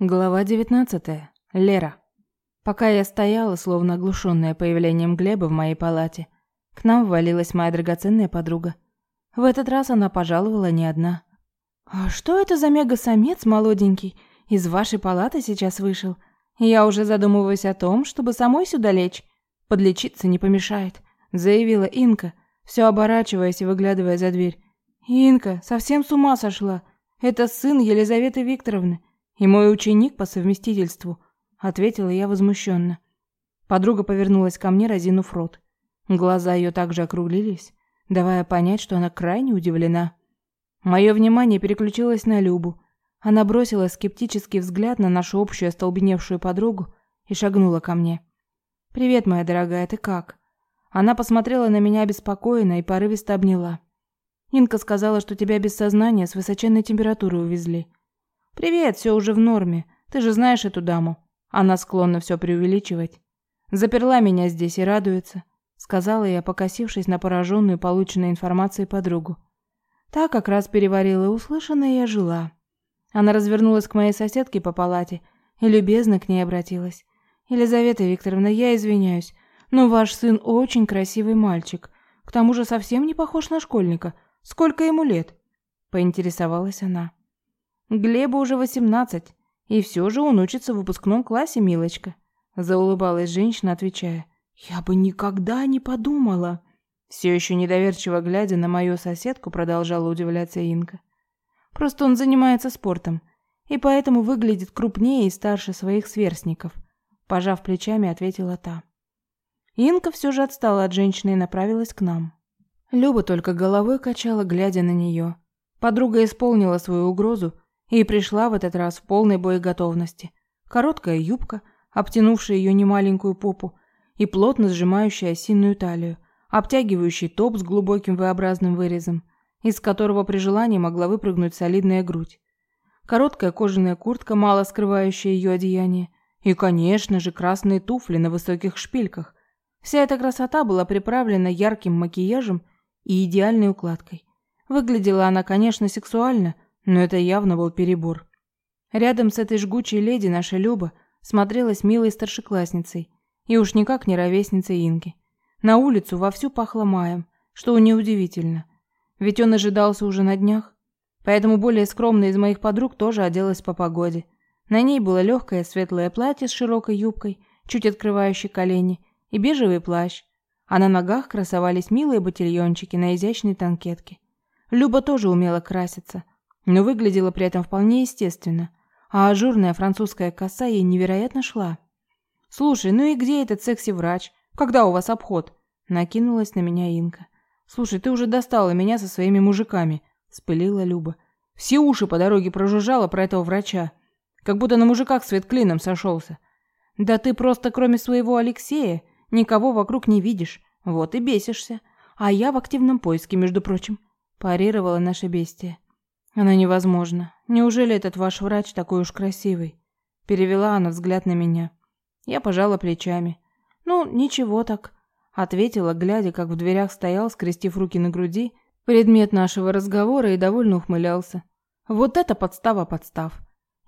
Глава 19. Лера. Пока я стояла, словно оглушенная появлением Глеба в моей палате, к нам ввалилась моя драгоценная подруга. В этот раз она пожаловала не одна. «А что это за мега-самец молоденький? Из вашей палаты сейчас вышел. Я уже задумываюсь о том, чтобы самой сюда лечь. Подлечиться не помешает», — заявила Инка, все оборачиваясь и выглядывая за дверь. «Инка, совсем с ума сошла. Это сын Елизаветы Викторовны. «И мой ученик по совместительству», — ответила я возмущенно. Подруга повернулась ко мне, разинув рот. Глаза ее также округлились, давая понять, что она крайне удивлена. Мое внимание переключилось на Любу. Она бросила скептический взгляд на нашу общую остолбеневшую подругу и шагнула ко мне. «Привет, моя дорогая, ты как?» Она посмотрела на меня обеспокоенно и порывисто обняла. «Инка сказала, что тебя без сознания с высоченной температурой увезли. «Привет, все уже в норме. Ты же знаешь эту даму. Она склонна все преувеличивать. Заперла меня здесь и радуется», — сказала я, покосившись на пораженную полученной информацией подругу. Та как раз переварила услышанное и ожила. Она развернулась к моей соседке по палате и любезно к ней обратилась. «Елизавета Викторовна, я извиняюсь, но ваш сын очень красивый мальчик. К тому же совсем не похож на школьника. Сколько ему лет?» — поинтересовалась она. Глебу уже восемнадцать, и все же он учится в выпускном классе, милочка. Заулыбалась женщина, отвечая. Я бы никогда не подумала. Все еще недоверчиво глядя на мою соседку, продолжала удивляться Инка. Просто он занимается спортом, и поэтому выглядит крупнее и старше своих сверстников. Пожав плечами, ответила та. Инка все же отстала от женщины и направилась к нам. Люба только головой качала, глядя на нее. Подруга исполнила свою угрозу и пришла в этот раз в полной боеготовности. Короткая юбка, обтянувшая ее немаленькую попу, и плотно сжимающая осиную талию, обтягивающий топ с глубоким V-образным вырезом, из которого при желании могла выпрыгнуть солидная грудь. Короткая кожаная куртка, мало скрывающая ее одеяние, и, конечно же, красные туфли на высоких шпильках. Вся эта красота была приправлена ярким макияжем и идеальной укладкой. Выглядела она, конечно, сексуально – но это явно был перебор. Рядом с этой жгучей леди наша Люба смотрелась милой старшеклассницей, и уж никак не ровесницей Инки. На улицу вовсю пахло маем, что неудивительно, ведь он ожидался уже на днях. Поэтому более скромная из моих подруг тоже оделась по погоде. На ней было легкое светлое платье с широкой юбкой, чуть открывающей колени, и бежевый плащ, а на ногах красовались милые ботильончики на изящной танкетке. Люба тоже умела краситься – но выглядела при этом вполне естественно, а ажурная французская коса ей невероятно шла. «Слушай, ну и где этот секси-врач? Когда у вас обход?» Накинулась на меня Инка. «Слушай, ты уже достала меня со своими мужиками», — спылила Люба. «Все уши по дороге прожужжала про этого врача. Как будто на мужиках свет клином сошелся. Да ты просто кроме своего Алексея никого вокруг не видишь. Вот и бесишься. А я в активном поиске, между прочим», — парировала наша бестия. Она невозможна. Неужели этот ваш врач такой уж красивый? Перевела она взгляд на меня. Я пожала плечами. Ну, ничего так, ответила, глядя, как в дверях стоял, скрестив руки на груди, предмет нашего разговора и довольно ухмылялся. Вот это подстава подстав.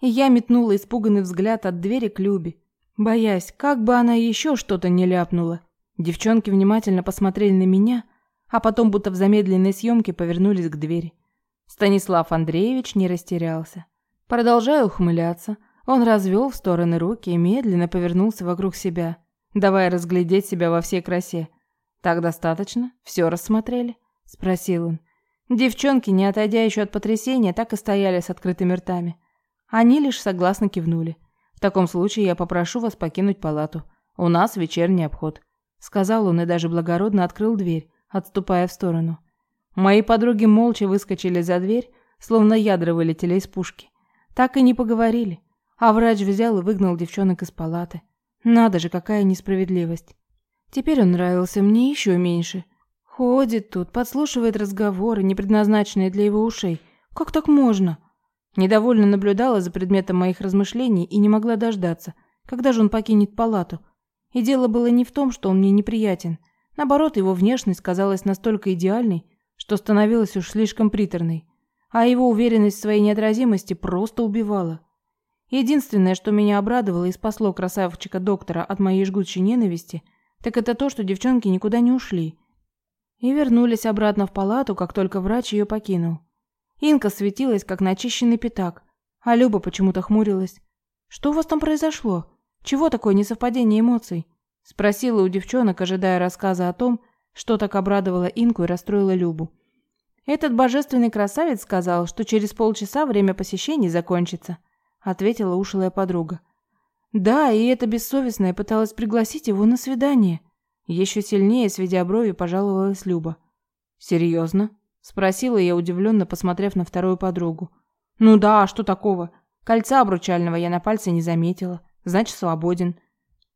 И я метнула испуганный взгляд от двери к Любе, боясь, как бы она еще что-то не ляпнула. Девчонки внимательно посмотрели на меня, а потом будто в замедленной съемке повернулись к двери. Станислав Андреевич не растерялся. Продолжая ухмыляться, он развел в стороны руки и медленно повернулся вокруг себя, давая разглядеть себя во всей красе. «Так достаточно? Все рассмотрели?» – спросил он. Девчонки, не отойдя еще от потрясения, так и стояли с открытыми ртами. Они лишь согласно кивнули. «В таком случае я попрошу вас покинуть палату. У нас вечерний обход», – сказал он и даже благородно открыл дверь, отступая в сторону. Мои подруги молча выскочили за дверь, словно ядра вылетели из пушки. Так и не поговорили. А врач взял и выгнал девчонок из палаты. Надо же, какая несправедливость. Теперь он нравился мне еще меньше. Ходит тут, подслушивает разговоры, не предназначенные для его ушей. Как так можно? Недовольно наблюдала за предметом моих размышлений и не могла дождаться, когда же он покинет палату. И дело было не в том, что он мне неприятен. Наоборот, его внешность казалась настолько идеальной, что становилась уж слишком приторной, а его уверенность в своей неотразимости просто убивала. Единственное, что меня обрадовало и спасло красавчика доктора от моей жгучей ненависти, так это то, что девчонки никуда не ушли. И вернулись обратно в палату, как только врач ее покинул. Инка светилась, как начищенный пятак, а Люба почему-то хмурилась. «Что у вас там произошло? Чего такое несовпадение эмоций?» Спросила у девчонок, ожидая рассказа о том, что так обрадовало Инку и расстроило Любу. Этот божественный красавец сказал, что через полчаса время посещений закончится – ответила ушлая подруга. Да, и эта бессовестная пыталась пригласить его на свидание. Еще сильнее, сведя брови, пожаловалась Люба. Серьезно? спросила я удивленно, посмотрев на вторую подругу. Ну да, а что такого? Кольца обручального я на пальце не заметила. Значит, свободен.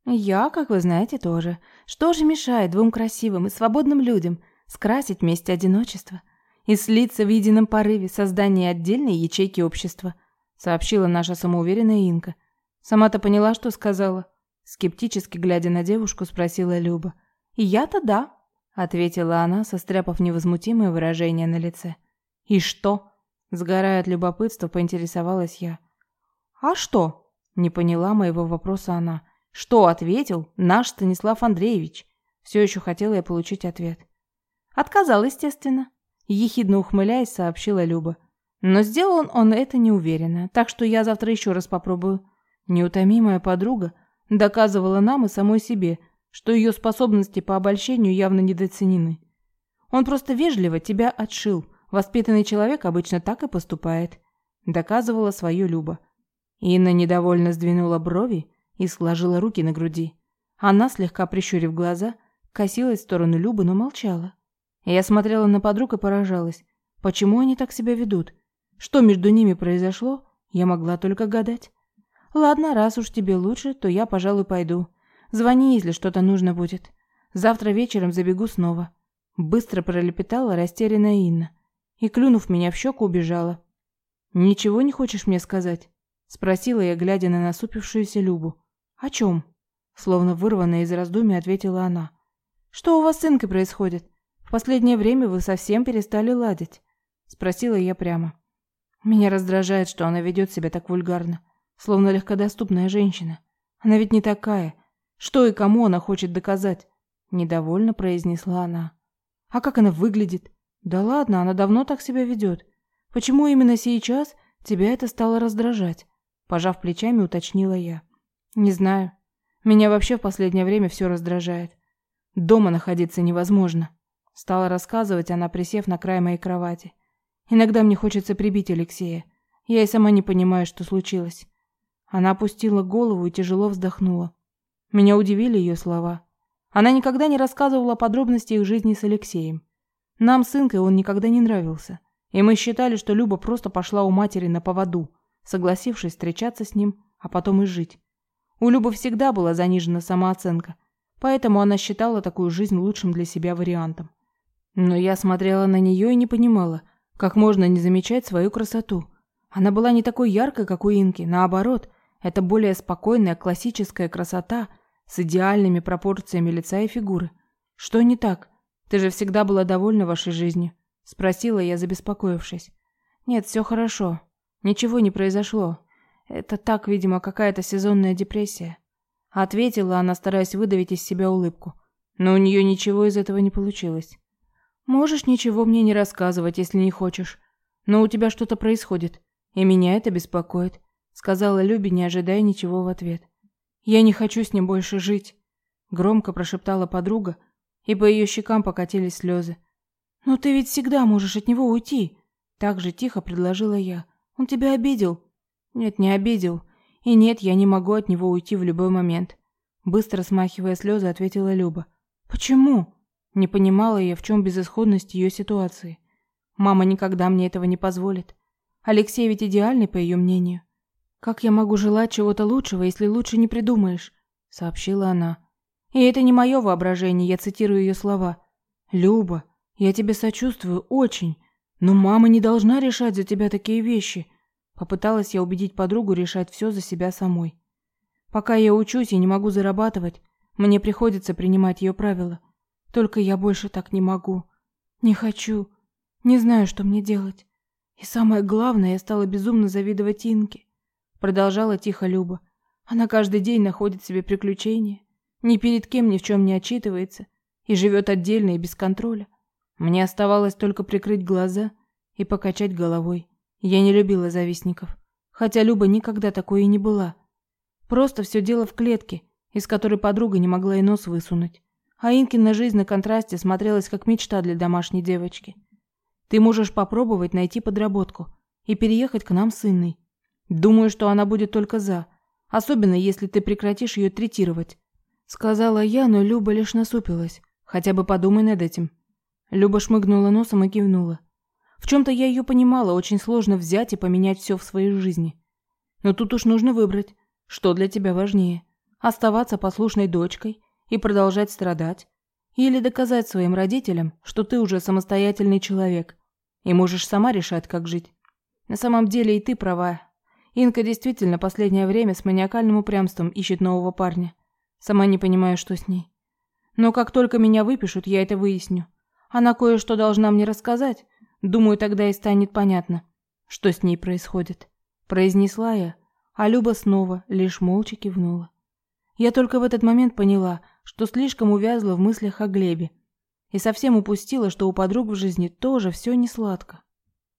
Я, как вы знаете, тоже. Что же мешает двум красивым и свободным людям скрасить вместе одиночество и слиться в едином порыве создания отдельной ячейки общества? сообщила наша самоуверенная Инка. Сама-то поняла, что сказала. Скептически глядя на девушку, спросила Люба. «И я-то да», — ответила она, состряпав невозмутимое выражение на лице. «И что?» — сгорая от любопытства, поинтересовалась я. «А что?» — не поняла моего вопроса она. «Что?» — ответил наш Станислав Андреевич. Все еще хотела я получить ответ. «Отказал, естественно», — ехидно ухмыляясь, сообщила Люба. Но сделал он это неуверенно, так что я завтра еще раз попробую. Неутомимая подруга доказывала нам и самой себе, что ее способности по обольщению явно недооценены. Он просто вежливо тебя отшил. Воспитанный человек обычно так и поступает, доказывала свою Люба. Инна недовольно сдвинула брови и сложила руки на груди. Она, слегка прищурив глаза, косилась в сторону Любы, но молчала. Я смотрела на подруг и поражалась. Почему они так себя ведут? Что между ними произошло, я могла только гадать. Ладно, раз уж тебе лучше, то я, пожалуй, пойду. Звони, если что-то нужно будет. Завтра вечером забегу снова. Быстро пролепетала растерянная Инна и, клюнув меня в щеку, убежала. «Ничего не хочешь мне сказать?» Спросила я, глядя на насупившуюся Любу. «О чем?» Словно вырванная из раздумий, ответила она. «Что у вас с Инкой происходит? В последнее время вы совсем перестали ладить?» Спросила я прямо. Меня раздражает, что она ведет себя так вульгарно, словно легкодоступная женщина. Она ведь не такая. Что и кому она хочет доказать? Недовольно произнесла она. А как она выглядит? Да ладно, она давно так себя ведет. Почему именно сейчас тебя это стало раздражать? Пожав плечами, уточнила я. Не знаю. Меня вообще в последнее время все раздражает. Дома находиться невозможно. Стала рассказывать она, присев на край моей кровати. Иногда мне хочется прибить Алексея. Я и сама не понимаю, что случилось. Она опустила голову и тяжело вздохнула. Меня удивили ее слова. Она никогда не рассказывала подробности их жизни с Алексеем. Нам с Инкой он никогда не нравился. И мы считали, что Люба просто пошла у матери на поводу, согласившись встречаться с ним, а потом и жить. У Любы всегда была занижена самооценка, поэтому она считала такую жизнь лучшим для себя вариантом. Но я смотрела на нее и не понимала – как можно не замечать свою красоту? Она была не такой яркой, как у Инки, наоборот, это более спокойная классическая красота с идеальными пропорциями лица и фигуры. Что не так? Ты же всегда была довольна вашей жизнью, спросила я, забеспокоившись. Нет, все хорошо. Ничего не произошло. Это так, видимо, какая-то сезонная депрессия, ответила она, стараясь выдавить из себя улыбку. Но у нее ничего из этого не получилось. Можешь ничего мне не рассказывать, если не хочешь. Но у тебя что-то происходит, и меня это беспокоит, сказала Люби, не ожидая ничего в ответ. Я не хочу с ним больше жить, громко прошептала подруга, и по ее щекам покатились слезы. Но ты ведь всегда можешь от него уйти, так же тихо предложила я. Он тебя обидел? Нет, не обидел. И нет, я не могу от него уйти в любой момент, быстро смахивая слезы, ответила Люба. Почему? Не понимала я, в чем безысходность ее ситуации. Мама никогда мне этого не позволит. Алексей ведь идеальный, по ее мнению. Как я могу желать чего-то лучшего, если лучше не придумаешь? сообщила она. И это не мое воображение, я цитирую ее слова. Люба, я тебе сочувствую очень, но мама не должна решать за тебя такие вещи. Попыталась я убедить подругу решать все за себя самой. Пока я учусь и не могу зарабатывать, мне приходится принимать ее правила. Только я больше так не могу. Не хочу. Не знаю, что мне делать. И самое главное, я стала безумно завидовать Инке. продолжала тихо Люба. Она каждый день находит себе приключения, ни перед кем ни в чем не отчитывается и живет отдельно и без контроля. Мне оставалось только прикрыть глаза и покачать головой. Я не любила завистников, хотя Люба никогда такой и не была. Просто все дело в клетке, из которой подруга не могла и нос высунуть. А Инкина жизнь на контрасте смотрелась как мечта для домашней девочки. Ты можешь попробовать найти подработку и переехать к нам с Инной. Думаю, что она будет только за, особенно если ты прекратишь ее третировать. Сказала я, но Люба лишь насупилась. Хотя бы подумай над этим. Люба шмыгнула носом и кивнула. В чем-то я ее понимала, очень сложно взять и поменять все в своей жизни. Но тут уж нужно выбрать, что для тебя важнее. Оставаться послушной дочкой и продолжать страдать. Или доказать своим родителям, что ты уже самостоятельный человек и можешь сама решать, как жить. На самом деле и ты права. Инка действительно последнее время с маниакальным упрямством ищет нового парня. Сама не понимаю, что с ней. Но как только меня выпишут, я это выясню. Она кое-что должна мне рассказать. Думаю, тогда и станет понятно, что с ней происходит. Произнесла я, а Люба снова лишь молча кивнула. Я только в этот момент поняла, что слишком увязла в мыслях о Глебе и совсем упустила, что у подруг в жизни тоже все не сладко.